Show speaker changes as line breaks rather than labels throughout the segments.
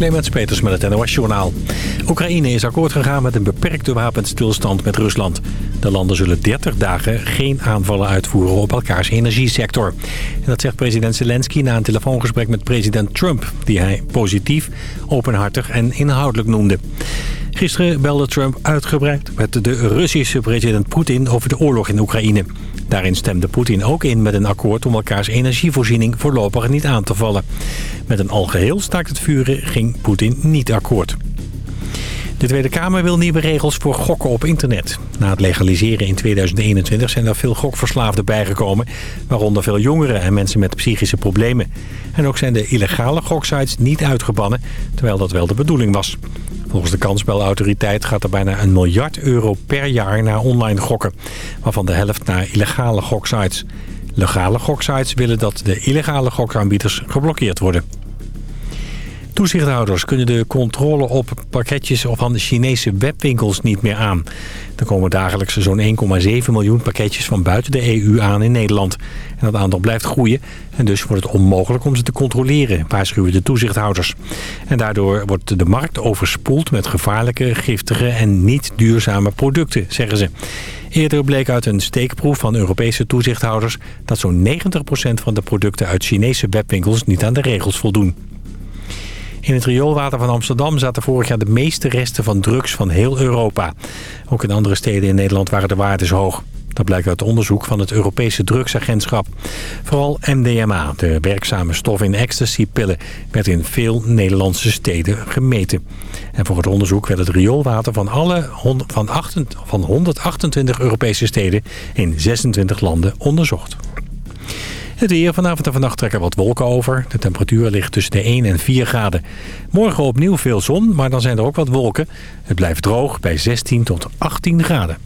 Clemens Peters met het NOS Journaal. Oekraïne is akkoord gegaan met een beperkte wapenstilstand met Rusland. De landen zullen 30 dagen geen aanvallen uitvoeren op elkaars energiesector. En dat zegt president Zelensky na een telefoongesprek met president Trump... die hij positief, openhartig en inhoudelijk noemde. Gisteren belde Trump uitgebreid met de Russische president Poetin over de oorlog in Oekraïne. Daarin stemde Poetin ook in met een akkoord om elkaars energievoorziening voorlopig niet aan te vallen. Met een algeheel staakt het vuren ging Poetin niet akkoord. De Tweede Kamer wil nieuwe regels voor gokken op internet. Na het legaliseren in 2021 zijn er veel gokverslaafden bijgekomen... waaronder veel jongeren en mensen met psychische problemen. En ook zijn de illegale goksites niet uitgebannen, terwijl dat wel de bedoeling was. Volgens de kansspelautoriteit gaat er bijna een miljard euro per jaar naar online gokken. Waarvan de helft naar illegale goksites. Legale goksites willen dat de illegale gokaanbieders geblokkeerd worden. Toezichthouders kunnen de controle op pakketjes van de Chinese webwinkels niet meer aan. Er komen dagelijks zo'n 1,7 miljoen pakketjes van buiten de EU aan in Nederland. En dat aantal blijft groeien en dus wordt het onmogelijk om ze te controleren, waarschuwen de toezichthouders. En daardoor wordt de markt overspoeld met gevaarlijke, giftige en niet duurzame producten, zeggen ze. Eerder bleek uit een steekproef van Europese toezichthouders... dat zo'n 90% van de producten uit Chinese webwinkels niet aan de regels voldoen. In het rioolwater van Amsterdam zaten vorig jaar de meeste resten van drugs van heel Europa. Ook in andere steden in Nederland waren de waardes hoog. Dat blijkt uit onderzoek van het Europese drugsagentschap. Vooral MDMA, de werkzame stof in ecstasy-pillen, werd in veel Nederlandse steden gemeten. En voor het onderzoek werd het rioolwater van, alle van, van 128 Europese steden in 26 landen onderzocht. Het weer vanavond en vannacht trekken wat wolken over. De temperatuur ligt tussen de 1 en 4 graden. Morgen opnieuw veel zon, maar dan zijn er ook wat wolken. Het blijft droog bij 16 tot 18 graden.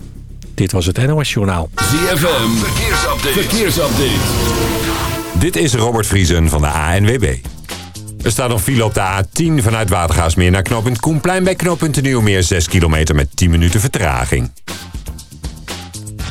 Dit was het NOS Journaal.
ZFM, verkeersupdate. verkeersupdate.
Dit is Robert Vriesen van de ANWB. Er staat nog file op de A10 vanuit Watergaasmeer naar knooppunt Koenplein... bij knooppunt Nieuwmeer 6 kilometer met 10 minuten vertraging.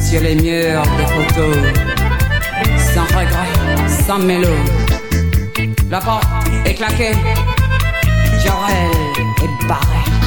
sur les murs des photos, sans regret, sans mélo. La porte est claquée, Jorel est barré.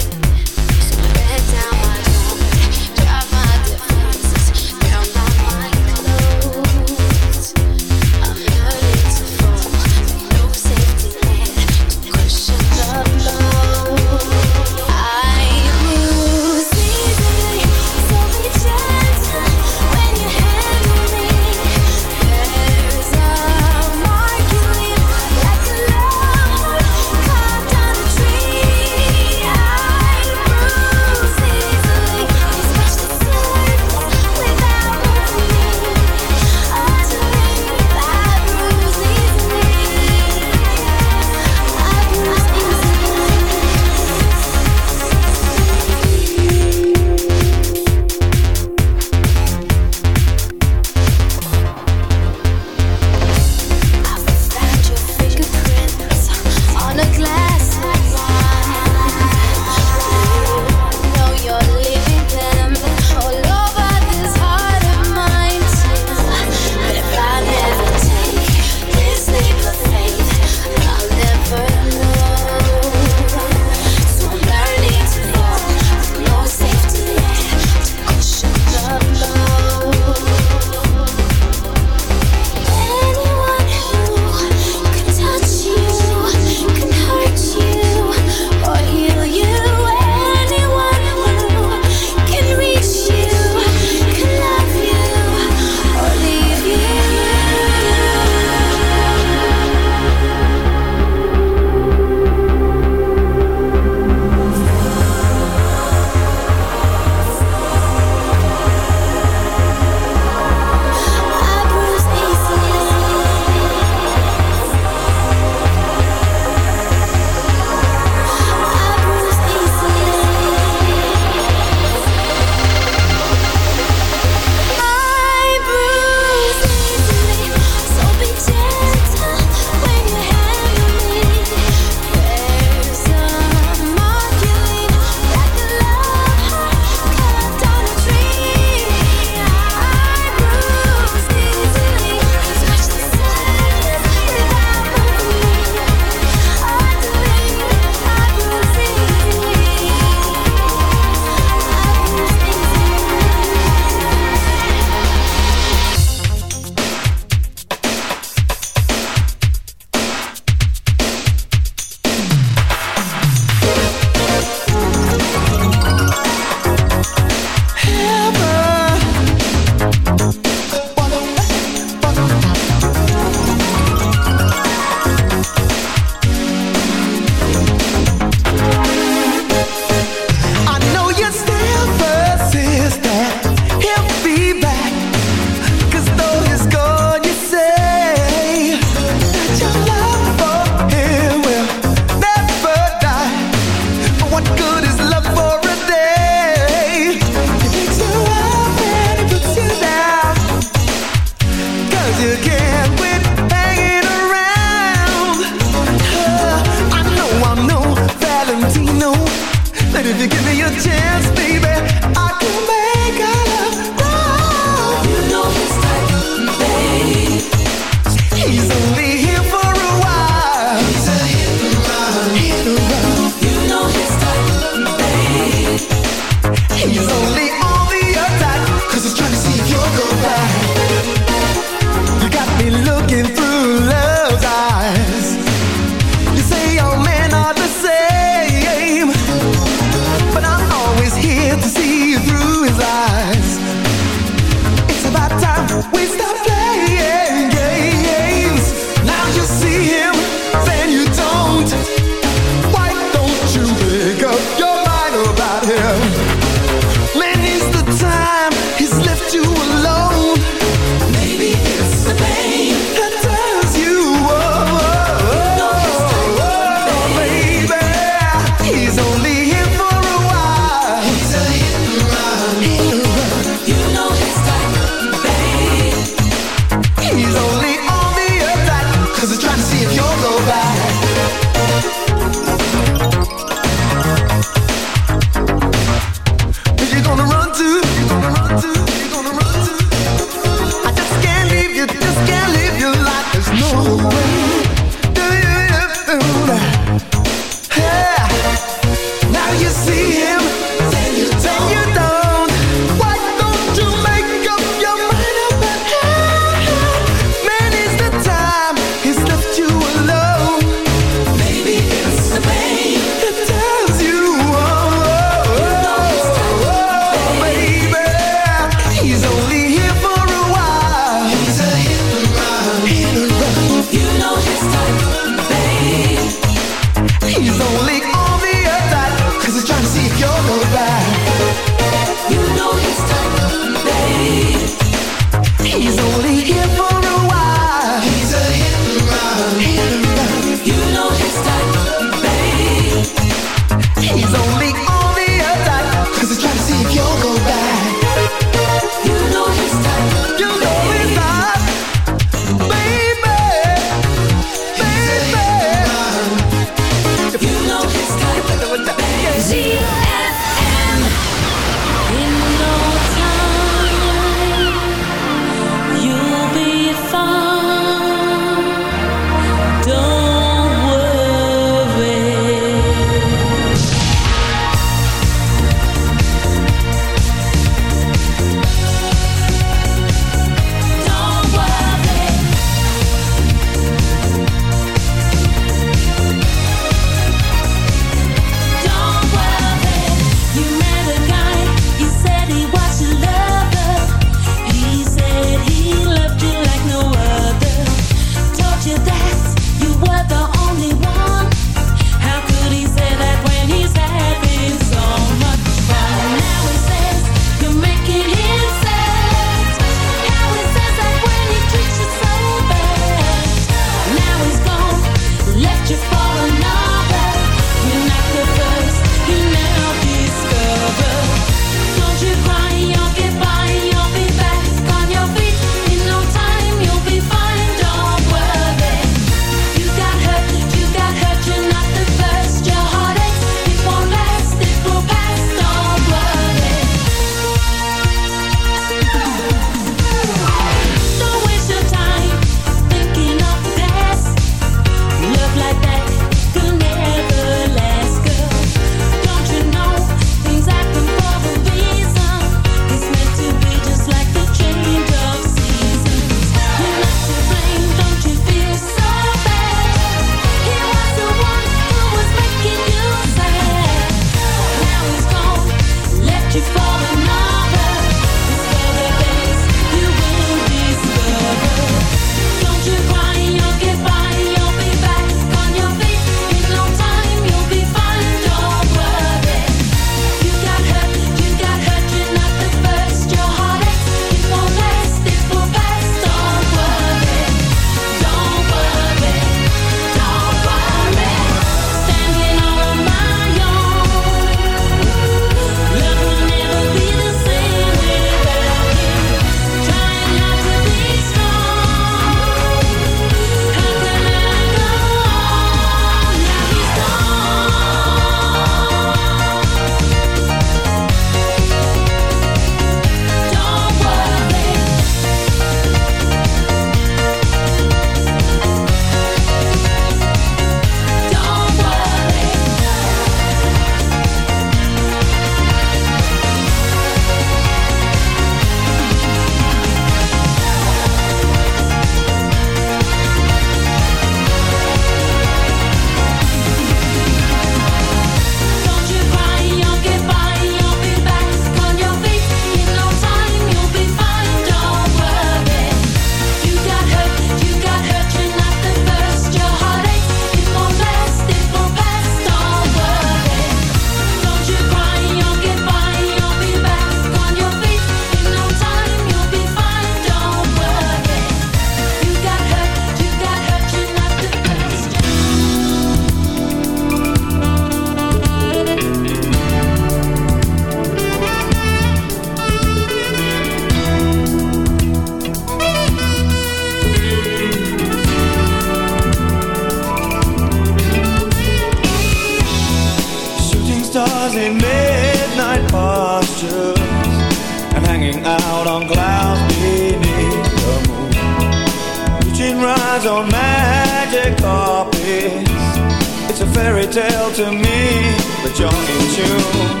Join in tune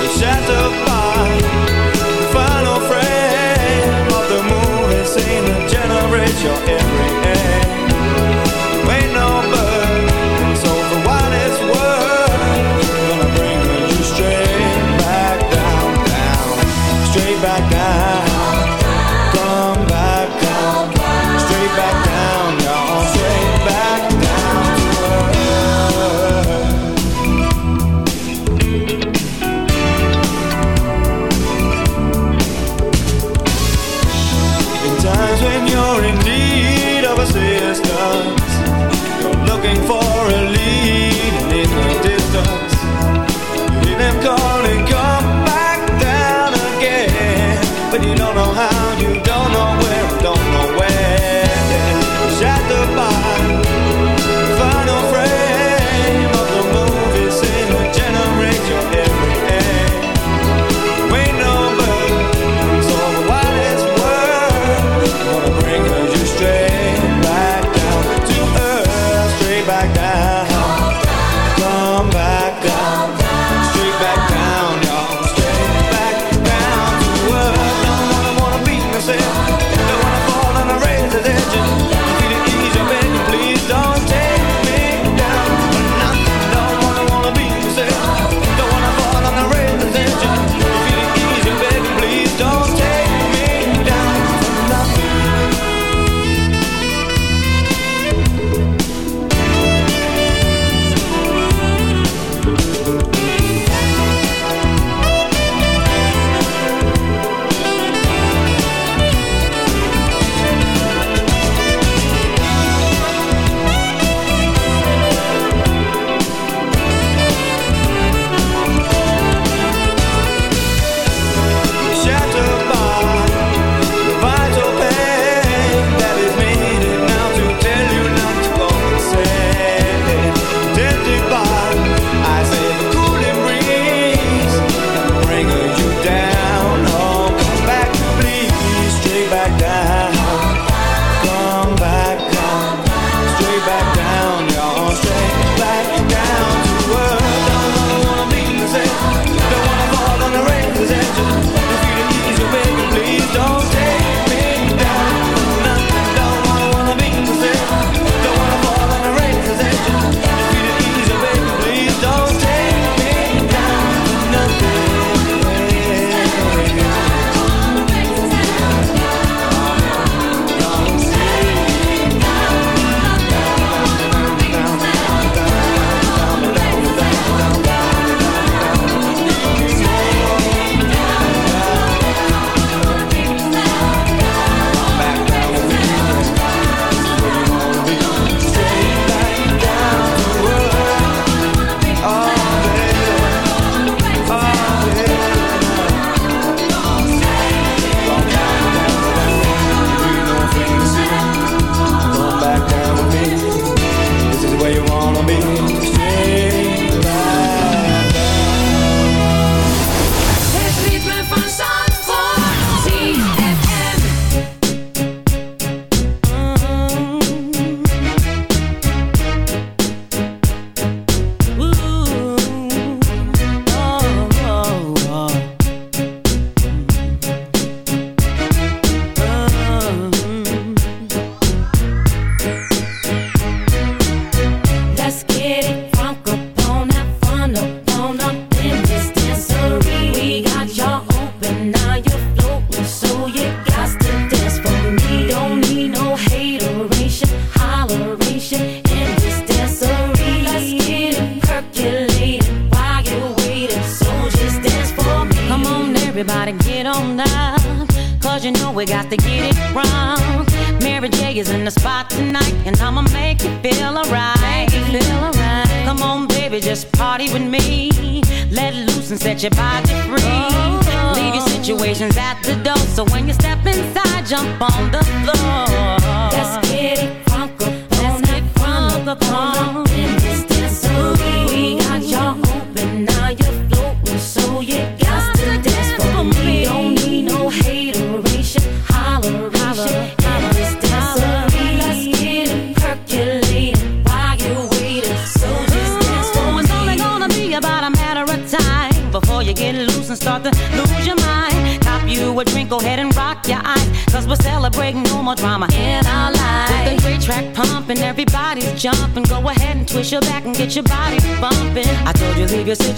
The shadow the final frame of the a
generation.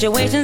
因为。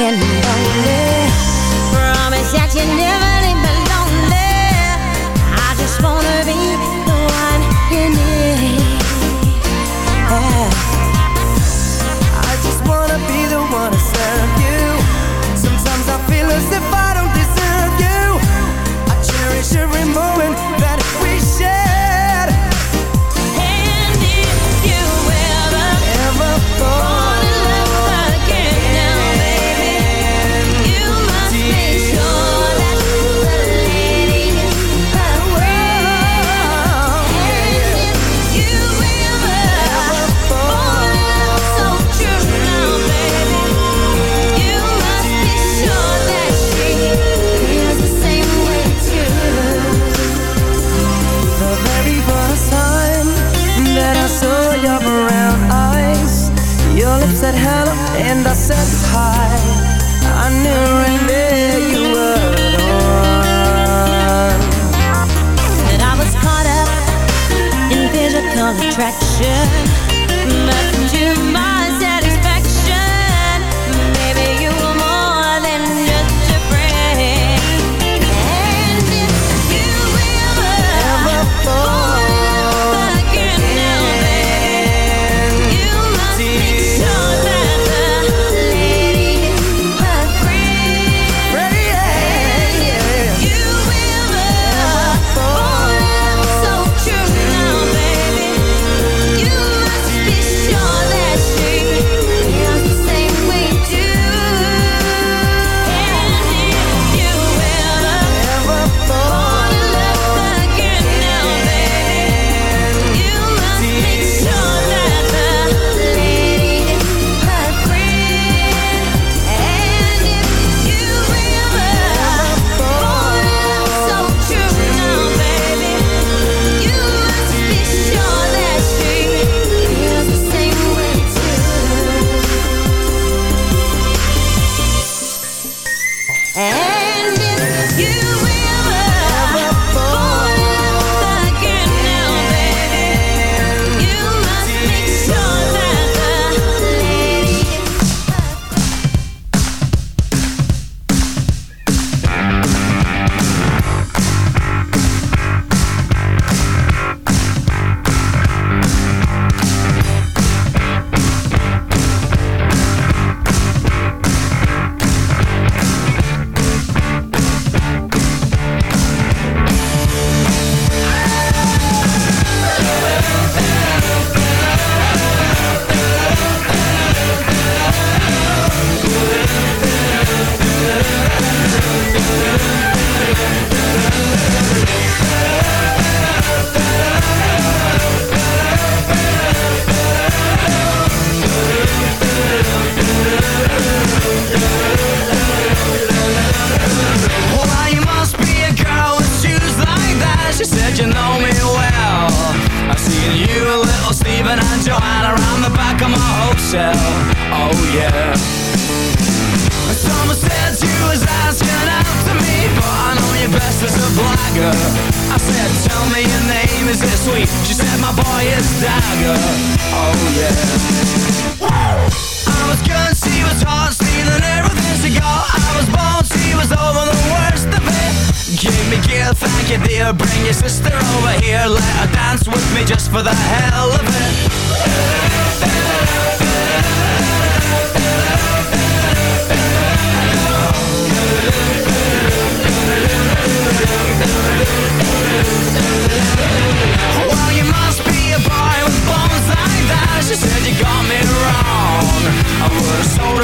And only promise that you never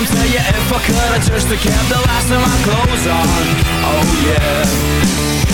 them tell you if I could I'd just to keep the last of my clothes on Oh yeah.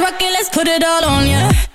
rock it, let's put it all on ya. Yeah.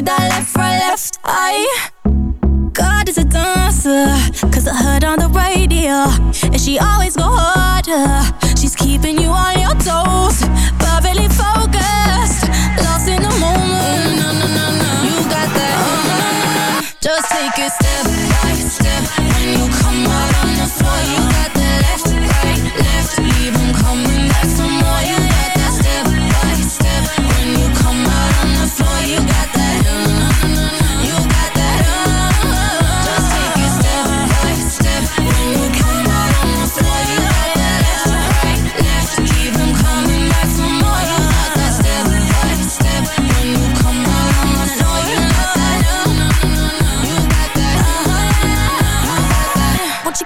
need that left, right, left eye God is a dancer Cause I heard on the radio And she always go harder She's keeping you on your toes Perfectly focused Lost in the moment no, no, no, no. You got that oh, no, no, no. Just take it step by step When you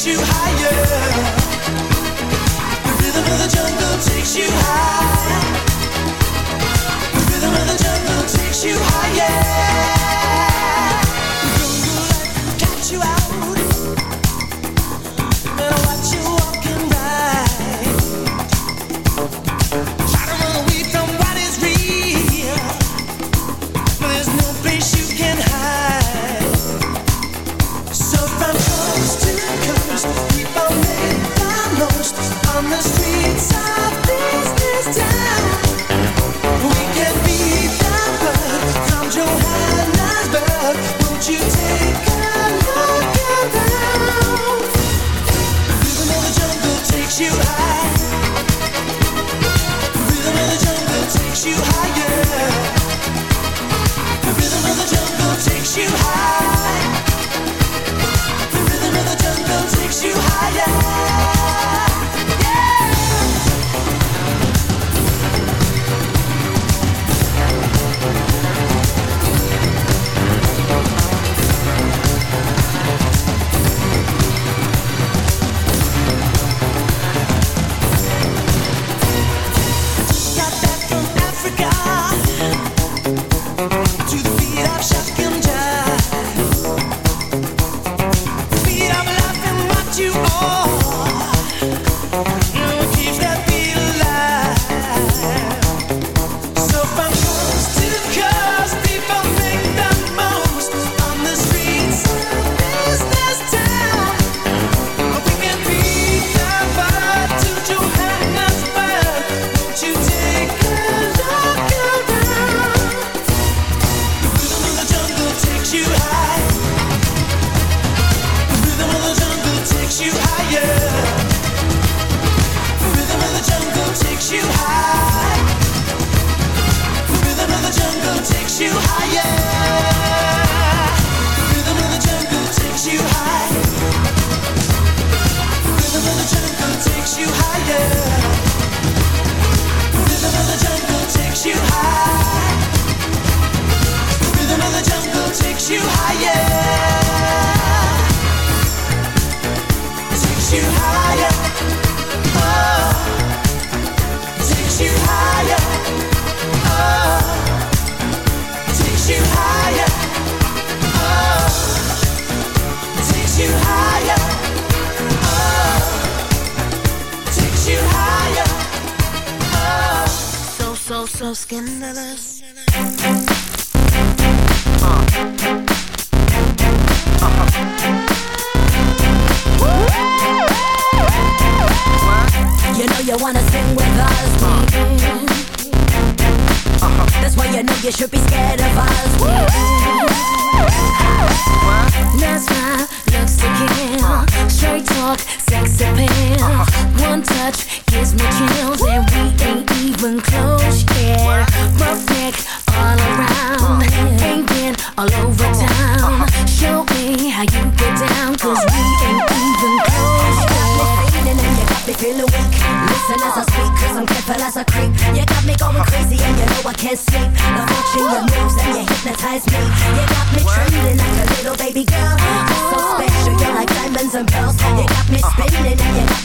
takes you higher. The rhythm of the jungle takes you higher.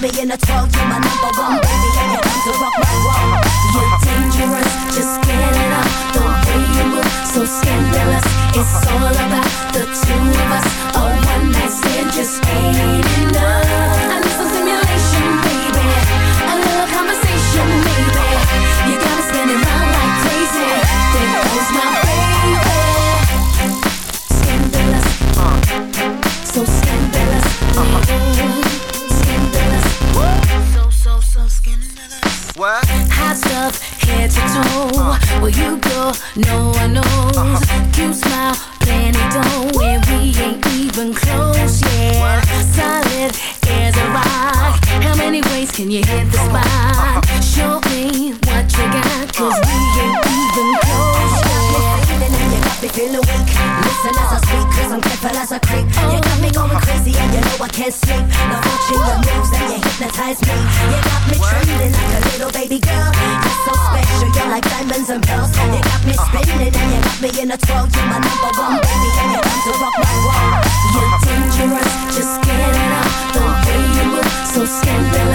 And a
12. You're my number one baby and you come to rock my world.
You're dangerous, just get it up. The way you move, so scandalous. It's all about the two of us. A one night stand just ain't enough. No one knows. Cute smile, plenty dough, and we ain't even close yet. Solid as a rock. How many ways can you hit the spot? Show me what you got, cause we ain't even close yet.
You got me feeling weak. Listen as I speak, cause I'm careful as I creep. You got me going crazy and you know I can't sleep. The watching your moves and you hypnotize me. You got me trembling like a little baby girl. You in a 12. You're my number one baby and you come to rock my world.
You're dangerous, just get it up. The way you move, so scandalous.